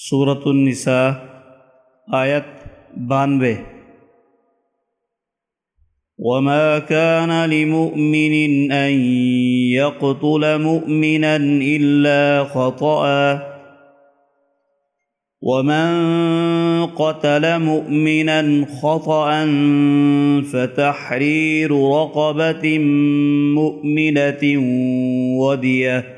صورت النساء، آیت بانوے۔ وما كان لمؤمن أن يقتل مؤمنا إلا خطأ. ومن قتل مؤمنا خطأ فتحرير رقبة مؤمنة وديه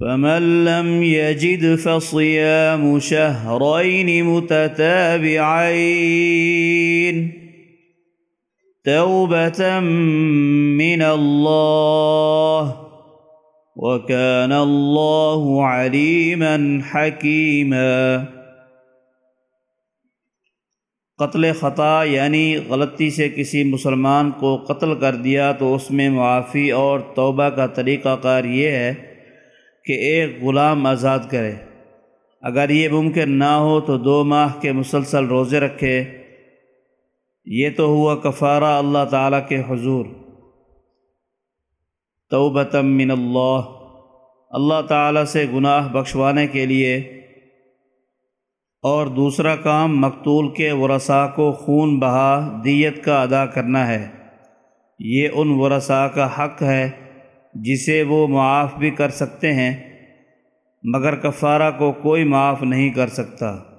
فمن لم يجد فصيام شهرين متتابعين. توبة من الله، وكان الله عليما حكيما. قتل خطا یعنی غلطی سے کسی مسلمان کو قتل کر دیا تو اس میں معافی اور توبہ کا طریقہ کار یہ ہے کہ ایک غلام آزاد کرے۔ اگر یہ ممکن نہ ہو تو دو ماہ کے مسلسل روزے رکھے۔ یہ تو ہوا کفارہ اللہ تعالیٰ کے حضور۔ توبتم من اللہ۔ اللہ تعالیٰ سے گناہ بخشوانے کے لیے۔ اور دوسرا کام، مقتول کے ورثاء کو خون بہا، دیت کا ادا کرنا ہے۔ یہ ان ورثاء کا حق ہے جسے وہ معاف بھی کر سکتے ہیں، مگر کفارہ کو کوئی معاف نہیں کر سکتا۔